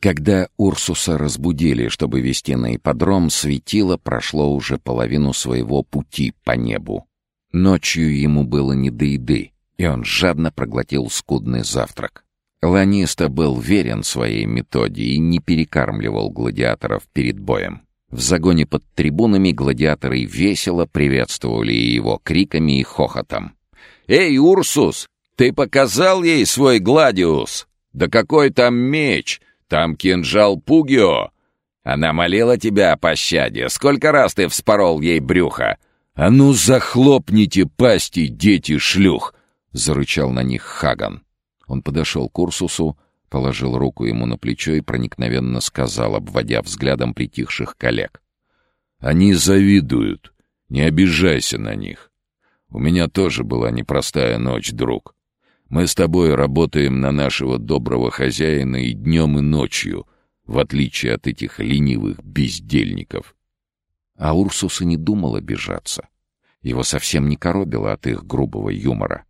Когда Урсуса разбудили, чтобы вести на ипподром, светило прошло уже половину своего пути по небу. Ночью ему было не до еды, и он жадно проглотил скудный завтрак. Ланиста был верен своей методе и не перекармливал гладиаторов перед боем. В загоне под трибунами гладиаторы весело приветствовали его криками и хохотом. «Эй, Урсус, ты показал ей свой гладиус? Да какой там меч! Там кинжал Пугио! Она молила тебя о пощаде. Сколько раз ты вспорол ей брюхо? А ну захлопните пасти, дети шлюх!» — зарычал на них Хаган. Он подошел к Урсусу, положил руку ему на плечо и проникновенно сказал, обводя взглядом притихших коллег. «Они завидуют. Не обижайся на них. У меня тоже была непростая ночь, друг. Мы с тобой работаем на нашего доброго хозяина и днем, и ночью, в отличие от этих ленивых бездельников». А Урсус и не думал обижаться. Его совсем не коробило от их грубого юмора.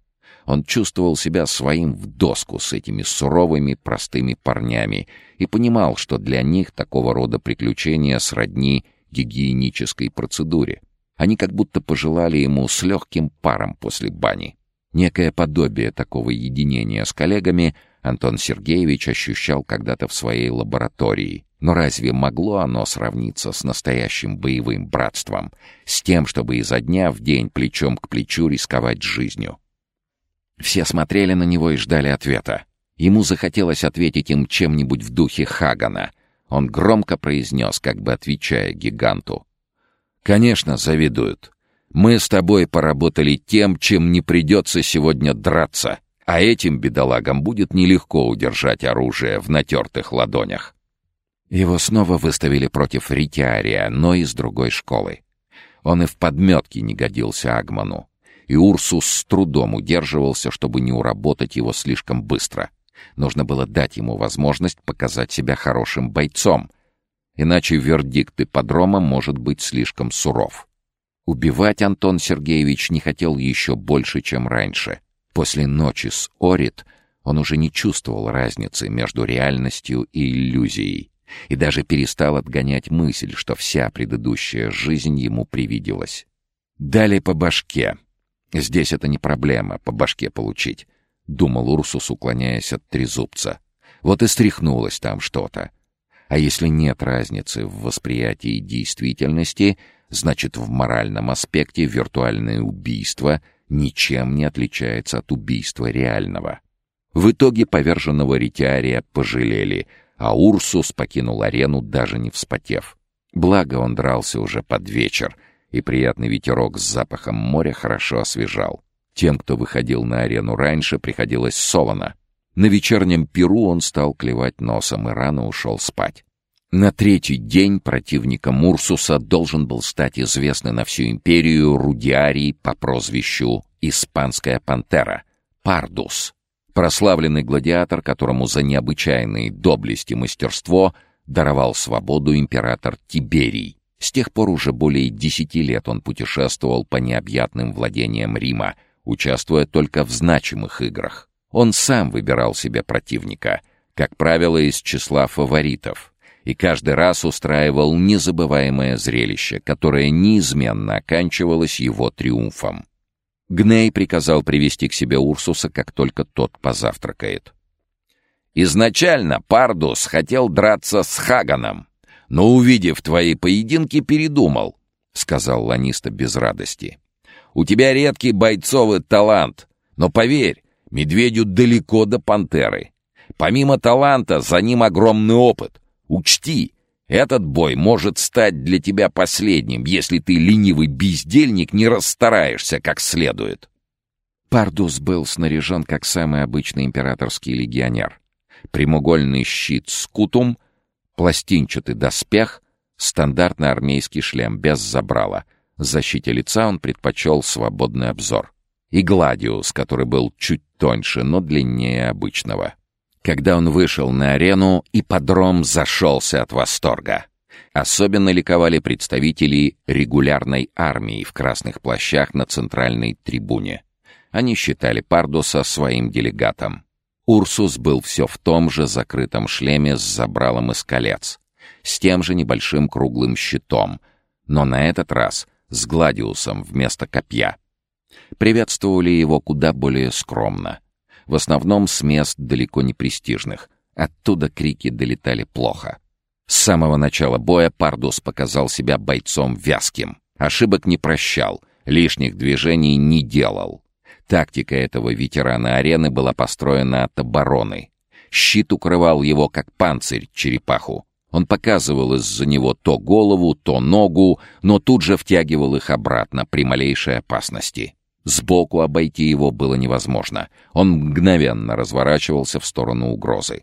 Он чувствовал себя своим в доску с этими суровыми, простыми парнями и понимал, что для них такого рода приключения сродни гигиенической процедуре. Они как будто пожелали ему с легким паром после бани. Некое подобие такого единения с коллегами Антон Сергеевич ощущал когда-то в своей лаборатории. Но разве могло оно сравниться с настоящим боевым братством, с тем, чтобы изо дня в день плечом к плечу рисковать жизнью? Все смотрели на него и ждали ответа. Ему захотелось ответить им чем-нибудь в духе Хагана. Он громко произнес, как бы отвечая гиганту. «Конечно, завидуют. Мы с тобой поработали тем, чем не придется сегодня драться, а этим бедолагам будет нелегко удержать оружие в натертых ладонях». Его снова выставили против Ритиария, но из другой школы. Он и в подметке не годился Агману и Урсус с трудом удерживался, чтобы не уработать его слишком быстро. Нужно было дать ему возможность показать себя хорошим бойцом, иначе вердикт ипподрома может быть слишком суров. Убивать Антон Сергеевич не хотел еще больше, чем раньше. После ночи с Орит он уже не чувствовал разницы между реальностью и иллюзией и даже перестал отгонять мысль, что вся предыдущая жизнь ему привиделась. Дали по башке, Здесь это не проблема, по башке получить, — думал Урсус, уклоняясь от трезубца. Вот и стряхнулось там что-то. А если нет разницы в восприятии действительности, значит, в моральном аспекте виртуальное убийство ничем не отличается от убийства реального. В итоге поверженного ретиария пожалели, а Урсус покинул арену, даже не вспотев. Благо он дрался уже под вечер — и приятный ветерок с запахом моря хорошо освежал. Тем, кто выходил на арену раньше, приходилось солоно. На вечернем перу он стал клевать носом и рано ушел спать. На третий день противником Урсуса должен был стать известный на всю империю Рудиарий по прозвищу «Испанская пантера» — Пардус. Прославленный гладиатор, которому за необычайные доблесть и мастерство даровал свободу император Тиберий. С тех пор уже более десяти лет он путешествовал по необъятным владениям Рима, участвуя только в значимых играх. Он сам выбирал себе противника, как правило, из числа фаворитов, и каждый раз устраивал незабываемое зрелище, которое неизменно оканчивалось его триумфом. Гней приказал привести к себе Урсуса, как только тот позавтракает. Изначально Пардус хотел драться с Хаганом, но, увидев твои поединки, передумал», — сказал Ланиста без радости. «У тебя редкий бойцовый талант, но поверь, медведю далеко до пантеры. Помимо таланта, за ним огромный опыт. Учти, этот бой может стать для тебя последним, если ты, ленивый бездельник, не расстараешься как следует». Пардус был снаряжен как самый обычный императорский легионер. Прямоугольный щит скутум — Пластинчатый доспех, стандартный армейский шлем без забрала. Защите лица он предпочел свободный обзор. И гладиус, который был чуть тоньше, но длиннее обычного. Когда он вышел на арену, ипподром зашелся от восторга. Особенно ликовали представители регулярной армии в красных плащах на центральной трибуне. Они считали Пардуса своим делегатом. Урсус был все в том же закрытом шлеме с забралом из колец, с тем же небольшим круглым щитом, но на этот раз с гладиусом вместо копья. Приветствовали его куда более скромно. В основном с мест далеко не престижных. Оттуда крики долетали плохо. С самого начала боя Пардус показал себя бойцом вязким. Ошибок не прощал, лишних движений не делал. Тактика этого ветерана арены была построена от обороны. Щит укрывал его, как панцирь, черепаху. Он показывал из-за него то голову, то ногу, но тут же втягивал их обратно при малейшей опасности. Сбоку обойти его было невозможно. Он мгновенно разворачивался в сторону угрозы.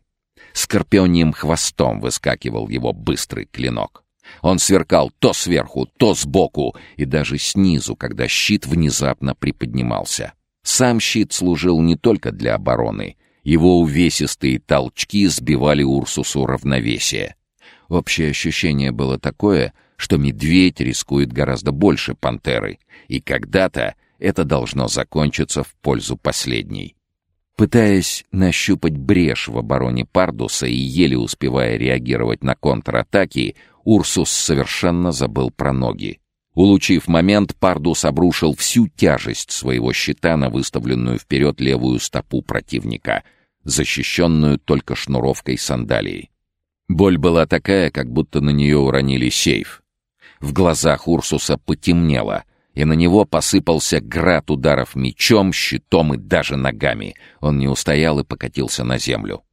Скорпионьим хвостом выскакивал его быстрый клинок. Он сверкал то сверху, то сбоку и даже снизу, когда щит внезапно приподнимался. Сам щит служил не только для обороны. Его увесистые толчки сбивали Урсусу равновесие. Общее ощущение было такое, что медведь рискует гораздо больше пантеры, и когда-то это должно закончиться в пользу последней. Пытаясь нащупать брешь в обороне Пардуса и еле успевая реагировать на контратаки, Урсус совершенно забыл про ноги. Улучив момент, Пардус обрушил всю тяжесть своего щита на выставленную вперед левую стопу противника, защищенную только шнуровкой сандалии. Боль была такая, как будто на нее уронили сейф. В глазах Урсуса потемнело — и на него посыпался град ударов мечом, щитом и даже ногами. Он не устоял и покатился на землю.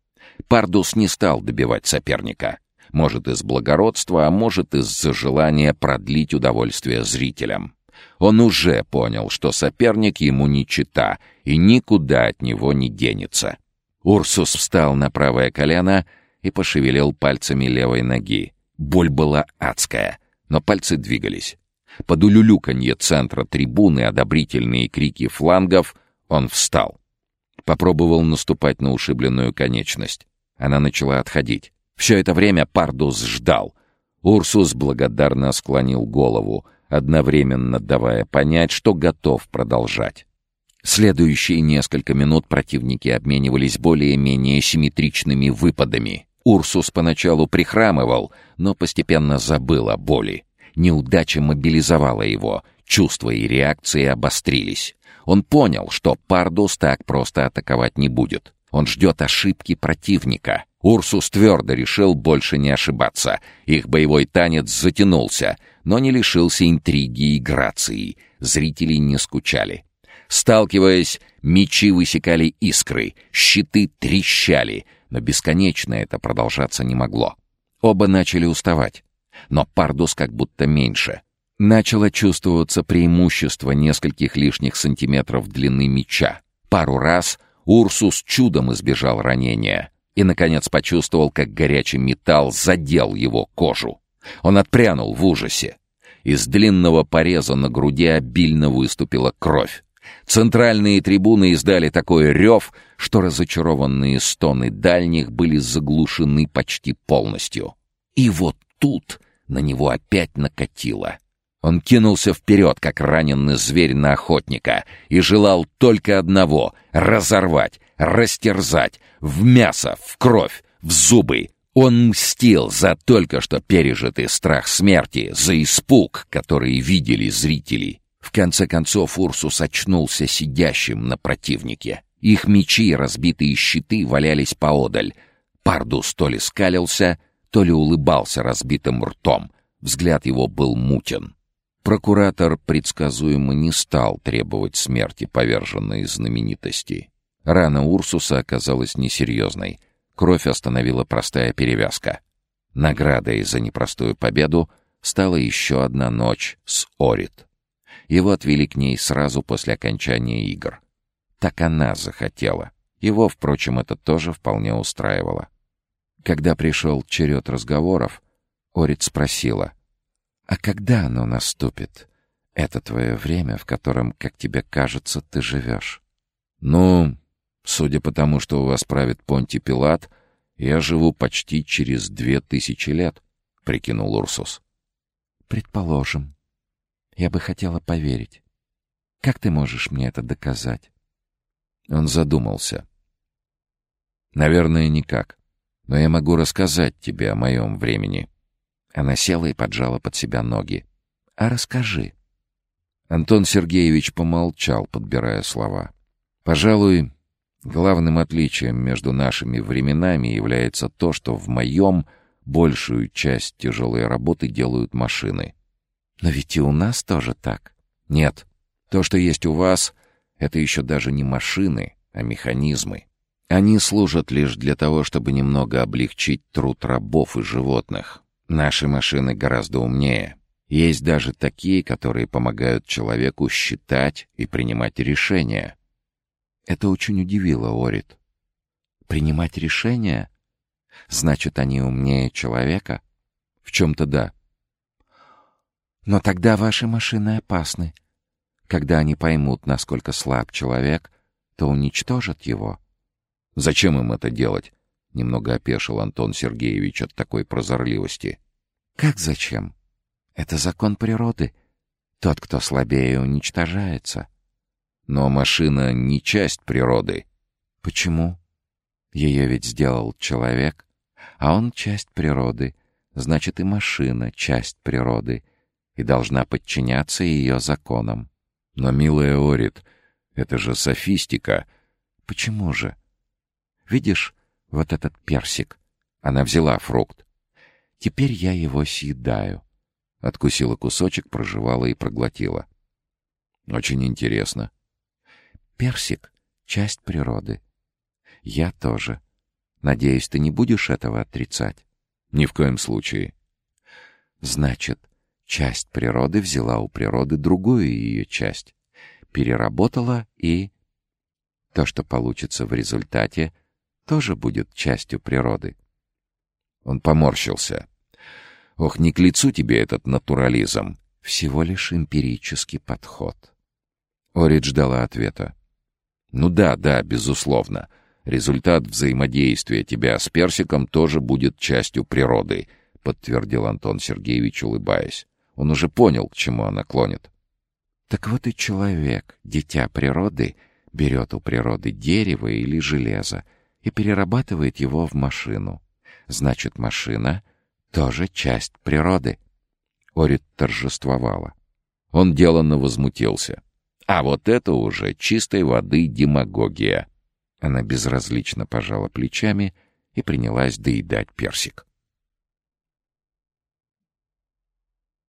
Пардус не стал добивать соперника. Может, из благородства, а может, из-за желания продлить удовольствие зрителям. Он уже понял, что соперник ему не чита и никуда от него не денется. Урсус встал на правое колено и пошевелил пальцами левой ноги. Боль была адская, но пальцы двигались. Под улюлюканье центра трибуны, одобрительные крики флангов, он встал. Попробовал наступать на ушибленную конечность. Она начала отходить. Все это время Пардус ждал. Урсус благодарно склонил голову, одновременно давая понять, что готов продолжать. Следующие несколько минут противники обменивались более-менее симметричными выпадами. Урсус поначалу прихрамывал, но постепенно забыл о боли. Неудача мобилизовала его, чувства и реакции обострились. Он понял, что Пардус так просто атаковать не будет. Он ждет ошибки противника. Урсус твердо решил больше не ошибаться. Их боевой танец затянулся, но не лишился интриги и грации. Зрители не скучали. Сталкиваясь, мечи высекали искры, щиты трещали, но бесконечно это продолжаться не могло. Оба начали уставать но пардус как будто меньше. Начало чувствоваться преимущество нескольких лишних сантиметров длины меча. Пару раз Урсус чудом избежал ранения и, наконец, почувствовал, как горячий металл задел его кожу. Он отпрянул в ужасе. Из длинного пореза на груди обильно выступила кровь. Центральные трибуны издали такой рев, что разочарованные стоны дальних были заглушены почти полностью. И вот тут на него опять накатило. Он кинулся вперед, как раненый зверь на охотника, и желал только одного — разорвать, растерзать, в мясо, в кровь, в зубы. Он мстил за только что пережитый страх смерти, за испуг, который видели зрители. В конце концов Урсус очнулся сидящим на противнике. Их мечи разбитые щиты валялись поодаль. Пардус то ли скалился, то ли улыбался разбитым ртом. Взгляд его был мутен. Прокуратор предсказуемо не стал требовать смерти поверженной знаменитости. Рана Урсуса оказалась несерьезной. Кровь остановила простая перевязка. Наградой за непростую победу стала еще одна ночь с Орит. Его отвели к ней сразу после окончания игр. Так она захотела. Его, впрочем, это тоже вполне устраивало. Когда пришел черед разговоров, Орит спросила, «А когда оно наступит? Это твое время, в котором, как тебе кажется, ты живешь?» «Ну, судя по тому, что у вас правит Понти Пилат, я живу почти через две тысячи лет», — прикинул Урсус. «Предположим. Я бы хотела поверить. Как ты можешь мне это доказать?» Он задумался. Наверное, никак. Но я могу рассказать тебе о моем времени. Она села и поджала под себя ноги. А расскажи. Антон Сергеевич помолчал, подбирая слова. Пожалуй, главным отличием между нашими временами является то, что в моем большую часть тяжелой работы делают машины. Но ведь и у нас тоже так. Нет. То, что есть у вас, это еще даже не машины, а механизмы. Они служат лишь для того, чтобы немного облегчить труд рабов и животных. Наши машины гораздо умнее. Есть даже такие, которые помогают человеку считать и принимать решения. Это очень удивило Орит. Принимать решения? Значит, они умнее человека? В чем-то да. Но тогда ваши машины опасны. Когда они поймут, насколько слаб человек, то уничтожат его. Зачем им это делать? Немного опешил Антон Сергеевич от такой прозорливости. Как зачем? Это закон природы. Тот, кто слабее, уничтожается. Но машина не часть природы. Почему? Ее ведь сделал человек, а он часть природы. Значит, и машина — часть природы и должна подчиняться ее законам. Но, милая Орит, это же софистика. Почему же? Видишь вот этот персик? Она взяла фрукт. Теперь я его съедаю. Откусила кусочек, прожевала и проглотила. Очень интересно. Персик — часть природы. Я тоже. Надеюсь, ты не будешь этого отрицать? Ни в коем случае. Значит, часть природы взяла у природы другую ее часть, переработала и... То, что получится в результате, тоже будет частью природы. Он поморщился. «Ох, не к лицу тебе этот натурализм!» Всего лишь эмпирический подход. Оридж дала ответа. «Ну да, да, безусловно. Результат взаимодействия тебя с персиком тоже будет частью природы», — подтвердил Антон Сергеевич, улыбаясь. Он уже понял, к чему она клонит. Так вот и человек, дитя природы, берет у природы дерево или железо и перерабатывает его в машину. Значит, машина — тоже часть природы. Орит торжествовала. Он деланно возмутился. А вот это уже чистой воды демагогия. Она безразлично пожала плечами и принялась доедать персик.